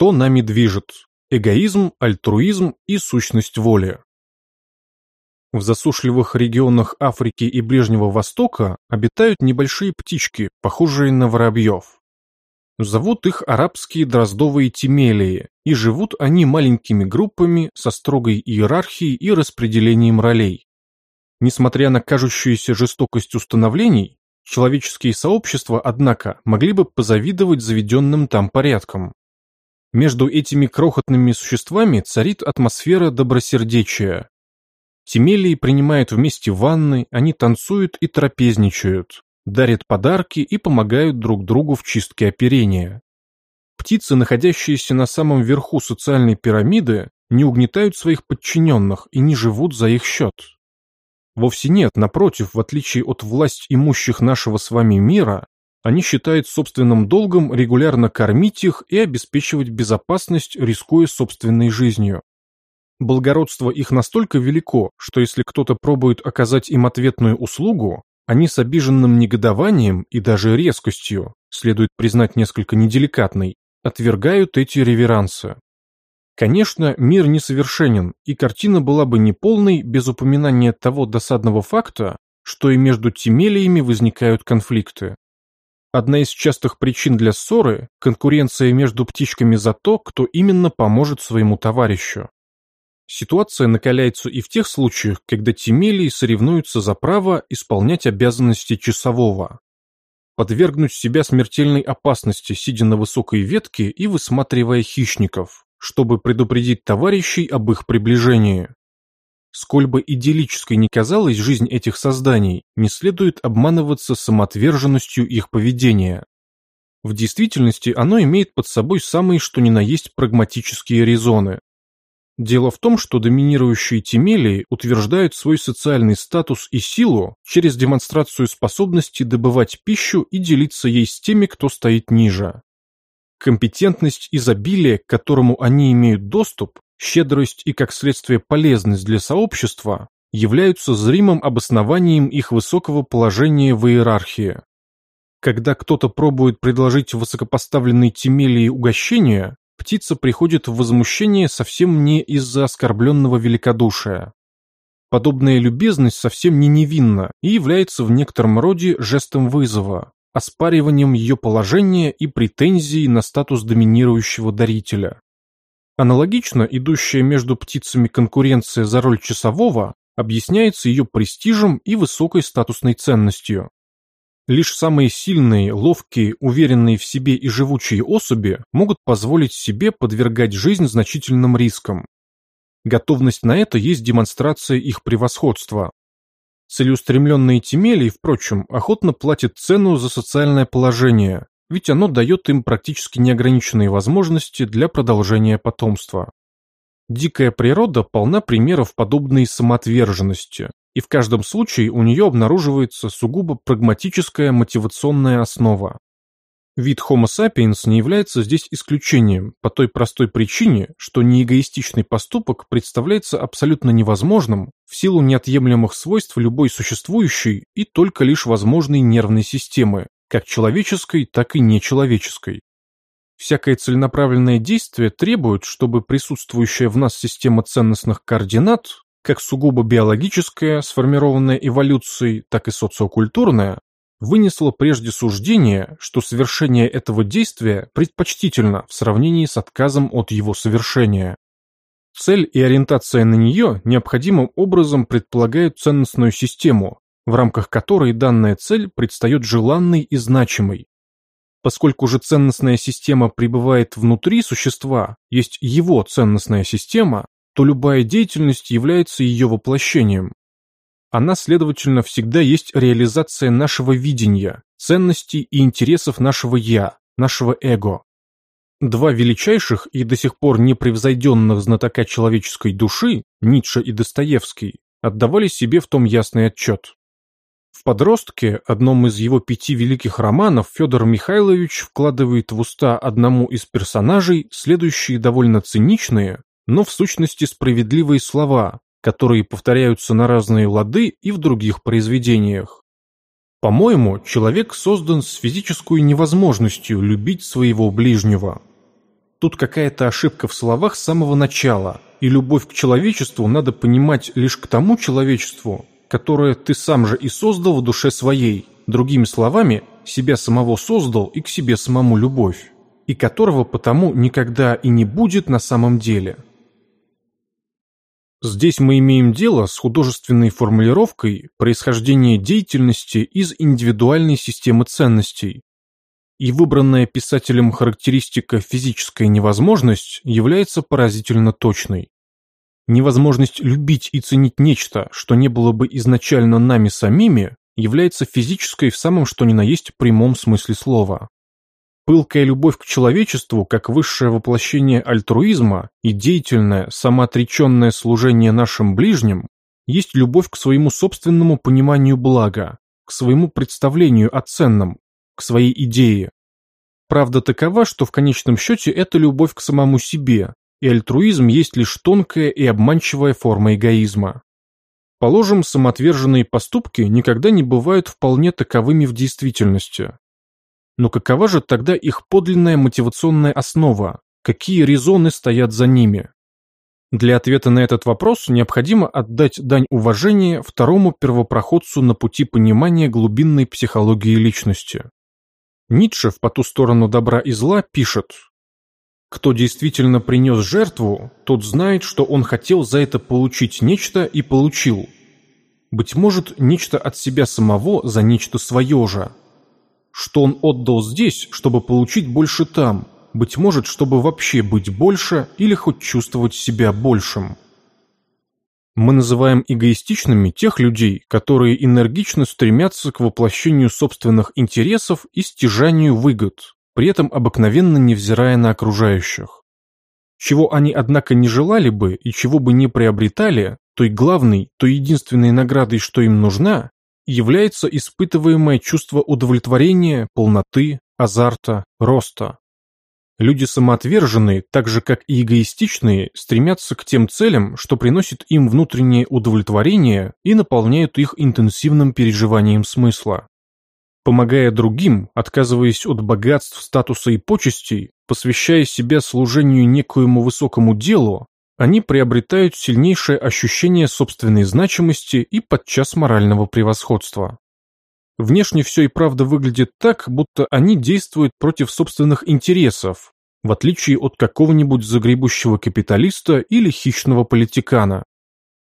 что нами движет – эгоизм, альтруизм и сущность воли. В засушливых регионах Африки и Ближнего Востока обитают небольшие птички, похожие на воробьев. Зовут их арабские дроздовые тимелии, и живут они маленькими группами со строгой иерархией и распределением ролей. Несмотря на кажущуюся жестокость установлений, человеческие сообщества, однако, могли бы позавидовать заведенным там порядкам. Между этими крохотными существами царит атмосфера добросердечия, Тимелии принимают вместе ванны, они танцуют и трапезничают, дарят подарки и помогают друг другу в чистке оперения. Птицы, находящиеся на самом верху социальной пирамиды, не угнетают своих подчиненных и не живут за их счет. Вовсе нет, напротив, в отличие от власть имущих нашего с вами мира, они считают собственным долгом регулярно кормить их и обеспечивать безопасность, рискуя собственной жизнью. Благородство их настолько велико, что если кто-то пробует оказать им ответную услугу, они с обиженным негодованием и даже резкостью, следует признать несколько неделикатной, отвергают эти реверансы. Конечно, мир несовершенен, и картина была бы неполной без упоминания того досадного факта, что и между тимелиями возникают конфликты. Одна из частых причин для ссоры – конкуренция между птичками за то, кто именно поможет своему товарищу. Ситуация накаляется и в тех случаях, когда Тимелии соревнуются за право исполнять обязанности часового. Подвергнуть себя смертельной опасности, сидя на высокой ветке и высматривая хищников, чтобы предупредить товарищей об их приближении. Сколь бы идиллической ни казалась жизнь этих созданий, не следует обманываться самоотверженностью их поведения. В действительности оно имеет под собой самые что ни на есть прагматические резоны, Дело в том, что доминирующие Тимелии утверждают свой социальный статус и силу через демонстрацию способности добывать пищу и делиться ей с теми, кто стоит ниже. Компетентность изобилия, к которому они имеют доступ, щедрость и, как следствие, полезность для сообщества являются зримым обоснованием их высокого положения в иерархии. Когда кто-то пробует предложить высокопоставленной Тимелии угощение, птица приходит в возмущение совсем не из-за оскорбленного великодушия. Подобная любезность совсем не невинна и является в некотором роде жестом вызова, оспариванием ее положения и претензий на статус доминирующего дарителя. Аналогично идущая между птицами конкуренция за роль часового объясняется ее престижем и высокой статусной ценностью. Лишь самые сильные, ловкие, уверенные в себе и живучие особи могут позволить себе подвергать жизнь значительным рискам. Готовность на это есть демонстрация их превосходства. Целеустремленные темелии, впрочем, охотно платят цену за социальное положение, ведь оно дает им практически неограниченные возможности для продолжения потомства. Дикая природа полна примеров подобной самоотверженности, и в каждом случае у нее обнаруживается сугубо прагматическая мотивационная основа. Вид Homo sapiens не является здесь исключением по той простой причине, что неэгоистичный поступок представляется абсолютно невозможным в силу неотъемлемых свойств любой существующей и только лишь возможной нервной системы, как человеческой, так и нечеловеческой. Всякое целенаправленное действие требует, чтобы присутствующая в нас система ценностных координат как сугубо биологическая, сформированная эволюцией, так и социокультурная, вынесла прежде суждение, что совершение этого действия предпочтительно в сравнении с отказом от его совершения. Цель и ориентация на нее необходимым образом предполагают ценностную систему, в рамках которой данная цель предстает желанной и значимой. Поскольку же ценностная система пребывает внутри существа, есть его ценностная система, то любая деятельность является ее воплощением. Она, следовательно, всегда есть реализация нашего видения, ценностей и интересов нашего «я», нашего эго. Два величайших и до сих пор непревзойденных знатока человеческой души, Ницше и Достоевский, отдавали себе в том ясный отчет. В «Подростке», одном из его пяти великих романов, Федор Михайлович вкладывает в уста одному из персонажей следующие довольно циничные, но в сущности справедливые слова, которые повторяются на разные лады и в других произведениях. По-моему, человек создан с физической невозможностью любить своего ближнего. Тут какая-то ошибка в словах с самого начала, и любовь к человечеству надо понимать лишь к тому человечеству, которое ты сам же и создал в душе своей, другими словами, себя самого создал и к себе самому любовь, и которого потому никогда и не будет на самом деле. Здесь мы имеем дело с художественной формулировкой происхождения деятельности из индивидуальной системы ценностей. И выбранная писателем характеристика «физическая невозможность» является поразительно точной. Невозможность любить и ценить нечто, что не было бы изначально нами самими, является физической в самом что ни на есть прямом смысле слова. Пылкая любовь к человечеству, как высшее воплощение альтруизма и деятельное, самоотреченное служение нашим ближним, есть любовь к своему собственному пониманию блага, к своему представлению о ценном, к своей идее. Правда такова, что в конечном счете это любовь к самому себе, и альтруизм есть лишь тонкая и обманчивая форма эгоизма. Положим, самоотверженные поступки никогда не бывают вполне таковыми в действительности. Но какова же тогда их подлинная мотивационная основа? Какие резоны стоят за ними? Для ответа на этот вопрос необходимо отдать дань уважения второму первопроходцу на пути понимания глубинной психологии личности. Ницше в «По ту сторону добра и зла» пишет «Кто действительно принес жертву, тот знает, что он хотел за это получить нечто и получил. Быть может, нечто от себя самого за нечто свое же, что он отдал здесь, чтобы получить больше там, быть может, чтобы вообще быть больше или хоть чувствовать себя большим. Мы называем эгоистичными тех людей, которые энергично стремятся к воплощению собственных интересов и стяжанию выгод, при этом обыкновенно невзирая на окружающих. Чего они, однако, не желали бы и чего бы не приобретали, той главной, той единственной наградой, что им нужна, является испытываемое чувство удовлетворения, полноты, азарта, роста. Люди самоотверженные, так же как и эгоистичные, стремятся к тем целям, что приносит им внутреннее удовлетворение и наполняют их интенсивным переживанием смысла. Помогая другим, отказываясь от богатств, статуса и почестей, посвящая себя служению некоему высокому делу, они приобретают сильнейшее ощущение собственной значимости и подчас морального превосходства. Внешне все и правда выглядит так, будто они действуют против собственных интересов, в отличие от какого-нибудь загребущего капиталиста или хищного политикана.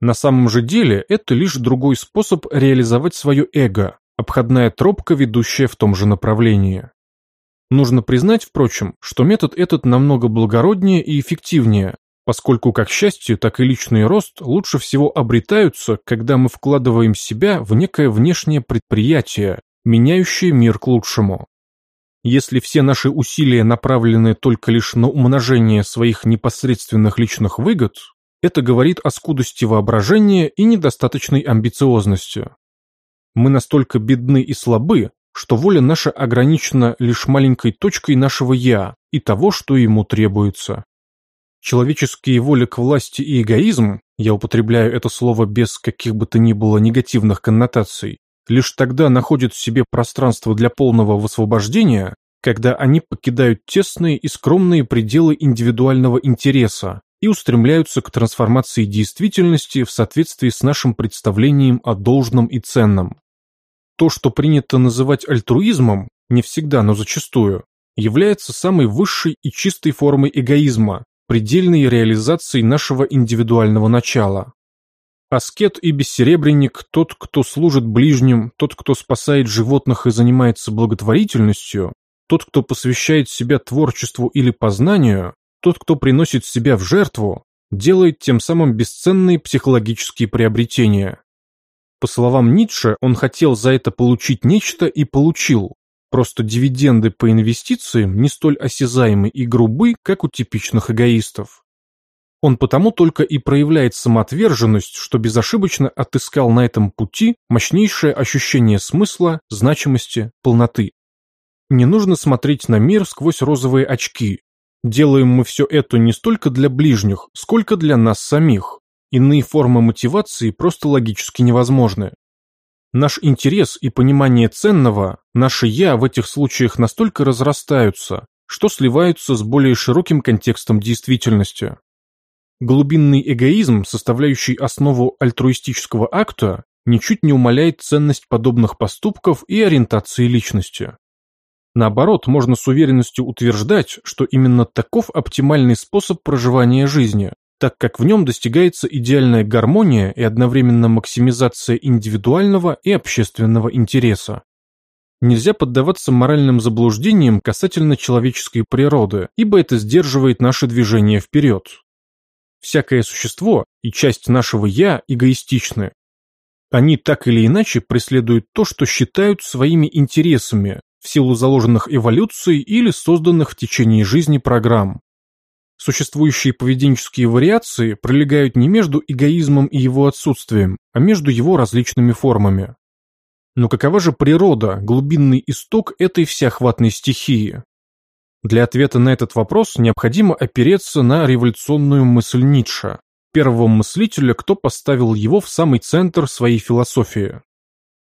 На самом же деле это лишь другой способ реализовать свое эго, обходная тропка, ведущая в том же направлении. Нужно признать, впрочем, что метод этот намного благороднее и эффективнее, поскольку как счастье, так и личный рост лучше всего обретаются, когда мы вкладываем себя в некое внешнее предприятие, меняющее мир к лучшему. Если все наши усилия направлены только лишь на умножение своих непосредственных личных выгод, это говорит о скудости воображения и недостаточной амбициозности. Мы настолько бедны и слабы, что воля наша ограничена лишь маленькой точкой нашего «я» и того, что ему требуется. Человеческие воли к власти и эгоизм, я употребляю это слово без каких бы то ни было негативных коннотаций, лишь тогда находят в себе пространство для полного высвобождения, когда они покидают тесные и скромные пределы индивидуального интереса и устремляются к трансформации действительности в соответствии с нашим представлением о должном и ценном. То, что принято называть альтруизмом, не всегда, но зачастую, является самой высшей и чистой формой эгоизма, предельной реализацией нашего индивидуального начала. Аскет и бессеребренник, тот, кто служит ближним, тот, кто спасает животных и занимается благотворительностью, тот, кто посвящает себя творчеству или познанию, тот, кто приносит себя в жертву, делает тем самым бесценные психологические приобретения. По словам Ницше, он хотел за это получить нечто и получил, Просто дивиденды по инвестициям не столь осязаемы и грубы, как у типичных эгоистов. Он потому только и проявляет самоотверженность, что безошибочно отыскал на этом пути мощнейшее ощущение смысла, значимости, полноты. Не нужно смотреть на мир сквозь розовые очки. Делаем мы все это не столько для ближних, сколько для нас самих. Иные формы мотивации просто логически невозможны. Наш интерес и понимание ценного, наше «я» в этих случаях настолько разрастаются, что сливаются с более широким контекстом действительности. Глубинный эгоизм, составляющий основу альтруистического акта, ничуть не умаляет ценность подобных поступков и ориентации личности. Наоборот, можно с уверенностью утверждать, что именно таков оптимальный способ проживания жизни, так как в нем достигается идеальная гармония и одновременно максимизация индивидуального и общественного интереса. Нельзя поддаваться моральным заблуждениям касательно человеческой природы, ибо это сдерживает наше движение вперед. Всякое существо и часть нашего «я» эгоистичны. Они так или иначе преследуют то, что считают своими интересами, в силу заложенных эволюцией или созданных в течение жизни программ. Существующие поведенческие вариации пролегают не между эгоизмом и его отсутствием, а между его различными формами. Но какова же природа, глубинный исток этой всеохватной стихии? Для ответа на этот вопрос необходимо опереться на революционную мысль Ницше, первого мыслителя, кто поставил его в самый центр своей философии.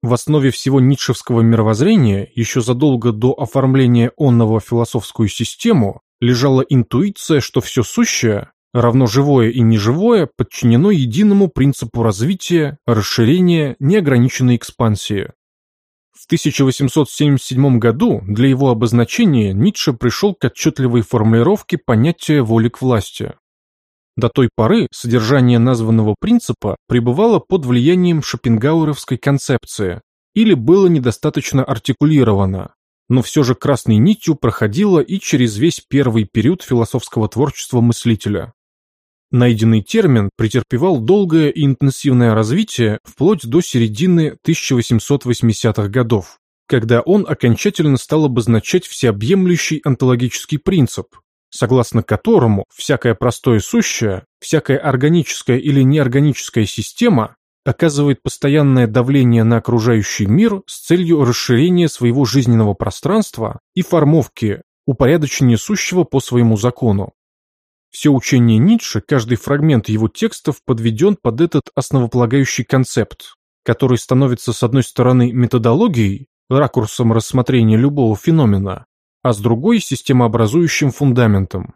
В основе всего ницшевского мировоззрения, еще задолго до оформления онного философскую систему, лежала интуиция, что все сущее, равно живое и неживое, подчинено единому принципу развития, расширения, неограниченной экспансии. В 1877 году для его обозначения Ницше пришел к отчетливой формулировке понятия воли к власти. До той поры содержание названного принципа пребывало под влиянием шопенгауэровской концепции или было недостаточно артикулировано, но все же красной нитью проходило и через весь первый период философского творчества мыслителя. Найденный термин претерпевал долгое и интенсивное развитие вплоть до середины 1880-х годов, когда он окончательно стал обозначать всеобъемлющий онтологический принцип, согласно которому всякое простое сущее, всякая органическая или неорганическая система оказывает постоянное давление на окружающий мир с целью расширения своего жизненного пространства и формовки, упорядочения сущего по своему закону. Все учение Ницше, каждый фрагмент его текстов подведен под этот основополагающий концепт, который становится с одной стороны методологией, ракурсом рассмотрения любого феномена, а с другой – системообразующим фундаментом.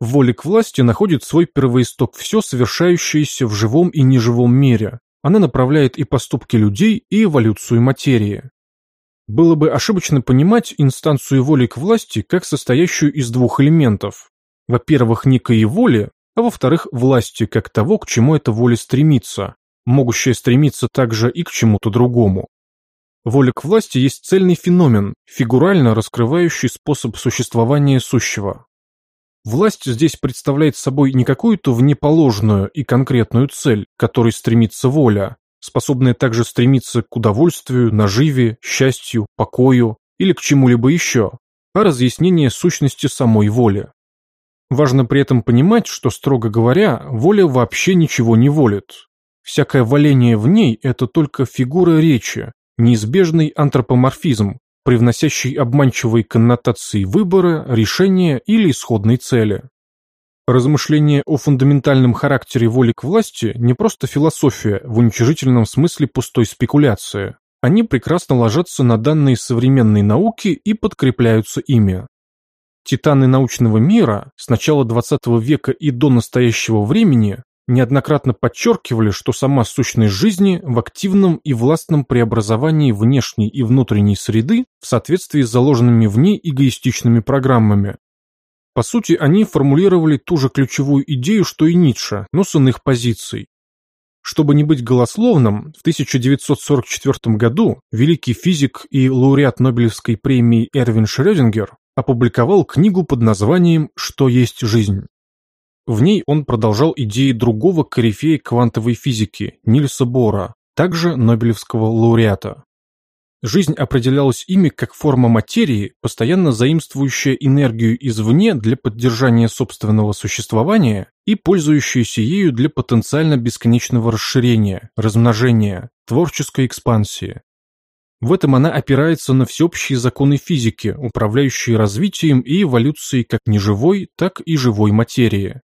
В воле к власти находит свой первоисток все совершающееся в живом и неживом мире. Она направляет и поступки людей, и эволюцию материи. Было бы ошибочно понимать инстанцию воли к власти как состоящую из двух элементов. Во-первых, некой воли, а во-вторых, власти как того, к чему эта воля стремится, могущая стремиться также и к чему-то другому. Воля к власти есть цельный феномен, фигурально раскрывающий способ существования сущего. Власть здесь представляет собой не какую-то внеположную и конкретную цель, к которой стремится воля, способная также стремиться к удовольствию, наживе, счастью, покою или к чему-либо еще, а разъяснение сущности самой воли. Важно при этом понимать, что, строго говоря, воля вообще ничего не волит. Всякое валение в ней – это только фигура речи, неизбежный антропоморфизм, привносящий обманчивые коннотации выбора, решения или исходной цели. Размышления о фундаментальном характере воли к власти не просто философия в уничижительном смысле пустой спекуляции. Они прекрасно ложатся на данные современной науки и подкрепляются ими. Титаны научного мира с начала XX века и до настоящего времени неоднократно подчеркивали, что сама сущность жизни в активном и властном преобразовании внешней и внутренней среды в соответствии с заложенными в ней эгоистичными программами. По сути, они формулировали ту же ключевую идею, что и Ницше, но с иных позиций. Чтобы не быть голословным, в 1944 году великий физик и лауреат Нобелевской премии Эрвин Шрёдингер опубликовал книгу под названием «Что есть жизнь?». В ней он продолжал идеи другого корифея квантовой физики, Нильса Бора, также Нобелевского лауреата. Жизнь определялась ими как форма материи, постоянно заимствующая энергию извне для поддержания собственного существования и пользующаяся ею для потенциально бесконечного расширения, размножения, творческой экспансии. В этом она опирается на всеобщие законы физики, управляющие развитием и эволюцией как неживой, так и живой материи.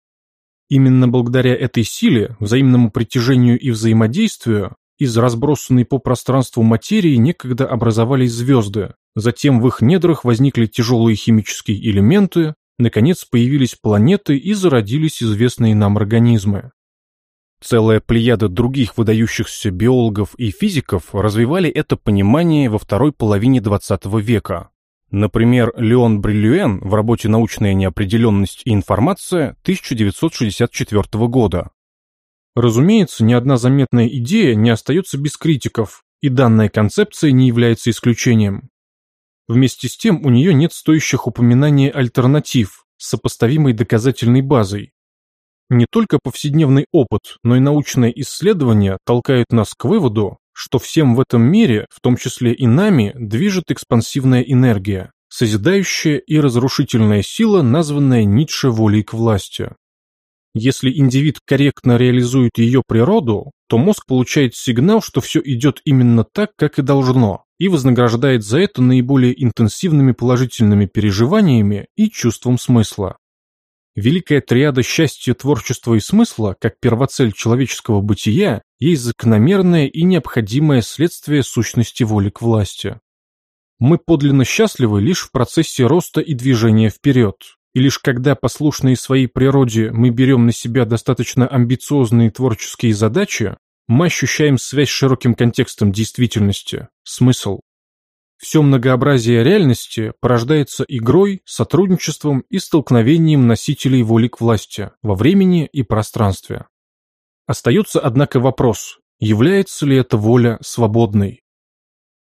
Именно благодаря этой силе, взаимному притяжению и взаимодействию, из разбросанной по пространству материи некогда образовались звезды, Затем в их недрах возникли тяжелые химические элементы, наконец появились планеты и зародились известные нам организмы. Целая плеяда других выдающихся биологов и физиков развивали это понимание во второй половине XX века. Например, Леон Бриллюэн в работе «Научная неопределенность и информация» 1964 года. Разумеется, ни одна заметная идея не остается без критиков, и данная концепция не является исключением. Вместе с тем у нее нет стоящих упоминаний альтернатив сопоставимой доказательной базой. Не только повседневный опыт, но и научные исследования толкают нас к выводу, что всем в этом мире, в том числе и нами, движет экспансивная энергия, созидающая и разрушительная сила, названная Ницше волей к власти. Если индивид корректно реализует ее природу, то мозг получает сигнал, что все идет именно так, как и должно, и вознаграждает за это наиболее интенсивными положительными переживаниями и чувством смысла. Великая триада счастья, творчества и смысла, как первоцель человеческого бытия, есть закономерное и необходимое следствие сущности воли к власти. Мы подлинно счастливы лишь в процессе роста и движения вперед, и лишь когда, послушные своей природе, мы берем на себя достаточно амбициозные творческие задачи, мы ощущаем связь с широким контекстом действительности, смысл. Все многообразие реальности порождается игрой, сотрудничеством и столкновением носителей воли к власти во времени и пространстве. Остается, однако, вопрос, является ли эта воля свободной?